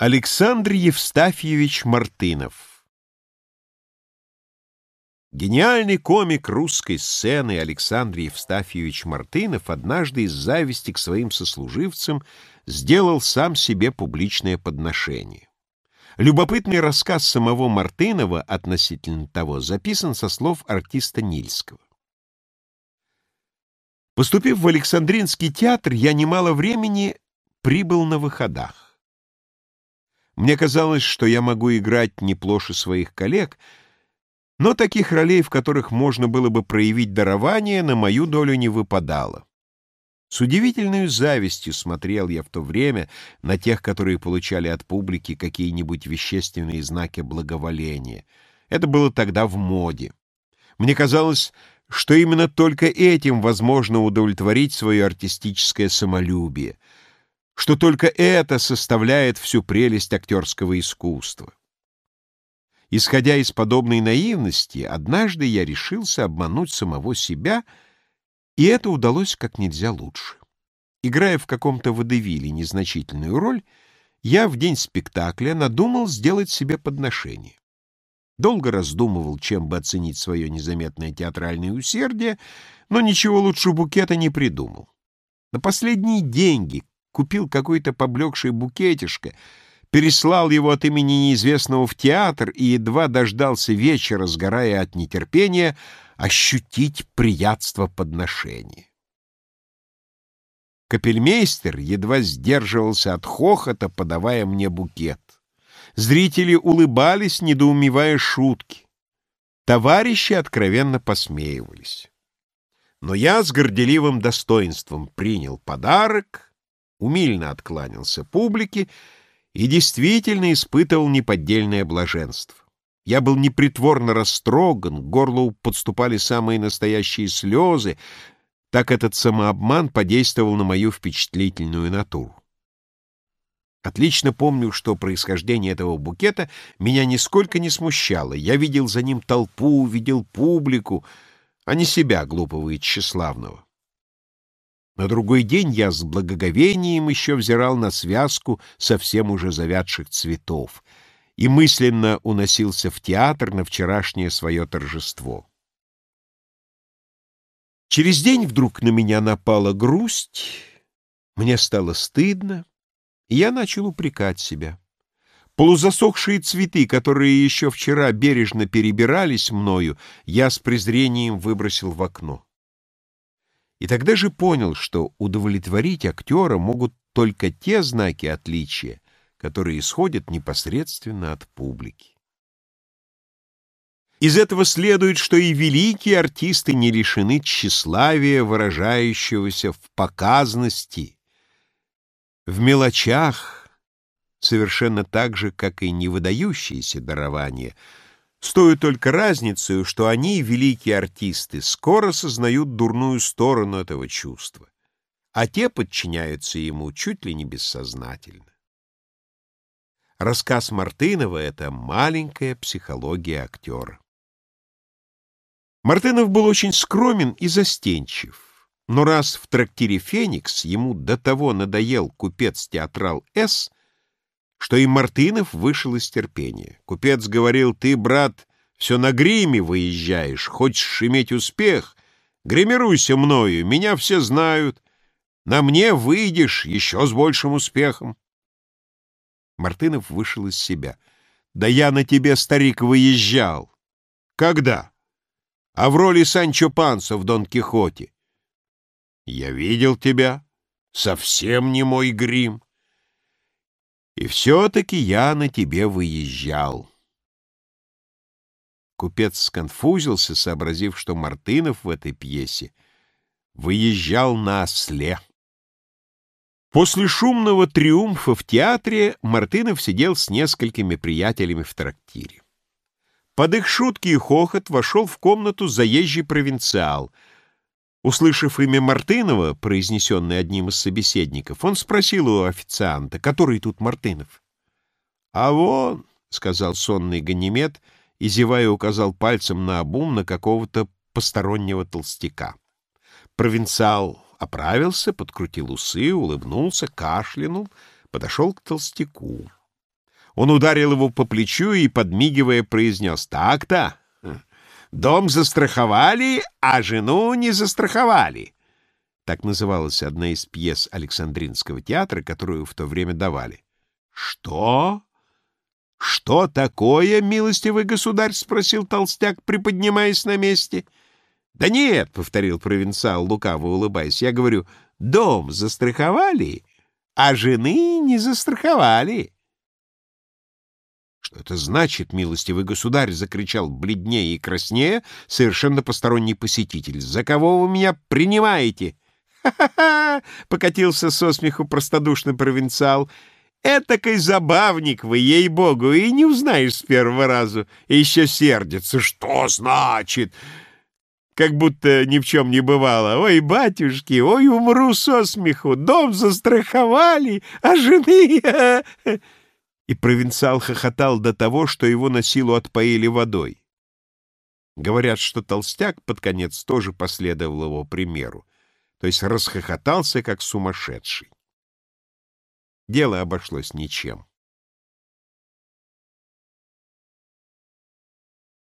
Александр Евстафьевич Мартынов Гениальный комик русской сцены Александр Евстафьевич Мартынов однажды из зависти к своим сослуживцам сделал сам себе публичное подношение. Любопытный рассказ самого Мартынова относительно того записан со слов артиста Нильского. Поступив в Александринский театр, я немало времени прибыл на выходах. Мне казалось, что я могу играть не плоше своих коллег, но таких ролей, в которых можно было бы проявить дарование, на мою долю не выпадало. С удивительной завистью смотрел я в то время на тех, которые получали от публики какие-нибудь вещественные знаки благоволения. Это было тогда в моде. Мне казалось, что именно только этим возможно удовлетворить свое артистическое самолюбие — что только это составляет всю прелесть актерского искусства. Исходя из подобной наивности, однажды я решился обмануть самого себя, и это удалось как нельзя лучше. Играя в каком-то водевиле незначительную роль, я в день спектакля надумал сделать себе подношение. Долго раздумывал, чем бы оценить свое незаметное театральное усердие, но ничего лучше букета не придумал. На последние деньги, купил какой-то поблекший букетишко, переслал его от имени неизвестного в театр и едва дождался вечера, сгорая от нетерпения, ощутить приятство подношения. Капельмейстер едва сдерживался от хохота, подавая мне букет. Зрители улыбались, недоумевая шутки. Товарищи откровенно посмеивались. Но я с горделивым достоинством принял подарок — умильно откланялся публике и действительно испытывал неподдельное блаженство. Я был непритворно растроган, к горлу подступали самые настоящие слезы, так этот самообман подействовал на мою впечатлительную натуру. Отлично помню, что происхождение этого букета меня нисколько не смущало. Я видел за ним толпу, видел публику, а не себя, глупого и тщеславного. На другой день я с благоговением еще взирал на связку совсем уже завядших цветов и мысленно уносился в театр на вчерашнее свое торжество. Через день вдруг на меня напала грусть, мне стало стыдно, и я начал упрекать себя. Полузасохшие цветы, которые еще вчера бережно перебирались мною, я с презрением выбросил в окно. И тогда же понял, что удовлетворить актера могут только те знаки отличия, которые исходят непосредственно от публики. Из этого следует, что и великие артисты не лишены тщеславия, выражающегося в показности, в мелочах, совершенно так же, как и невыдающиеся дарования — с только разницей, что они, великие артисты, скоро сознают дурную сторону этого чувства, а те подчиняются ему чуть ли не бессознательно. Рассказ Мартынова — это маленькая психология актера. Мартынов был очень скромен и застенчив, но раз в трактире «Феникс» ему до того надоел купец-театрал С., что и Мартынов вышел из терпения. Купец говорил, ты, брат, все на гриме выезжаешь, хочешь иметь успех, гримируйся мною, меня все знают, на мне выйдешь еще с большим успехом. Мартынов вышел из себя. Да я на тебе, старик, выезжал. Когда? А в роли Санчо Панса в Дон Кихоте. Я видел тебя. Совсем не мой грим. И все-таки я на тебе выезжал. Купец сконфузился, сообразив, что Мартынов в этой пьесе выезжал на осле. После шумного триумфа в театре Мартынов сидел с несколькими приятелями в трактире. Под их шутки и хохот вошел в комнату заезжий провинциал — Услышав имя Мартынова, произнесенное одним из собеседников, он спросил у официанта, который тут Мартынов. — А вон, — сказал сонный Ганимед, и, зевая, указал пальцем на обум на какого-то постороннего толстяка. Провинциал оправился, подкрутил усы, улыбнулся, кашлянул, подошел к толстяку. Он ударил его по плечу и, подмигивая, произнес «Так-то! Дом застраховали, а жену не застраховали!» Так называлась одна из пьес Александринского театра, которую в то время давали. «Что? Что такое, милостивый государь?» — спросил толстяк, приподнимаясь на месте. «Да нет», — повторил провинциал, лукаво улыбаясь, — «я говорю, дом застраховали, а жены не застраховали». «Что это значит, милостивый государь?» — закричал бледнее и краснее совершенно посторонний посетитель. «За кого вы меня принимаете?» «Ха-ха-ха!» — покатился со смеху простодушный провинциал. «Этакой забавник вы, ей-богу, и не узнаешь с первого разу. И еще сердится. Что значит?» Как будто ни в чем не бывало. «Ой, батюшки, ой, умру со смеху! Дом застраховали, а жены...» И провинциал хохотал до того, что его на силу отпоили водой. Говорят, что толстяк под конец тоже последовал его примеру, то есть расхохотался, как сумасшедший. Дело обошлось ничем.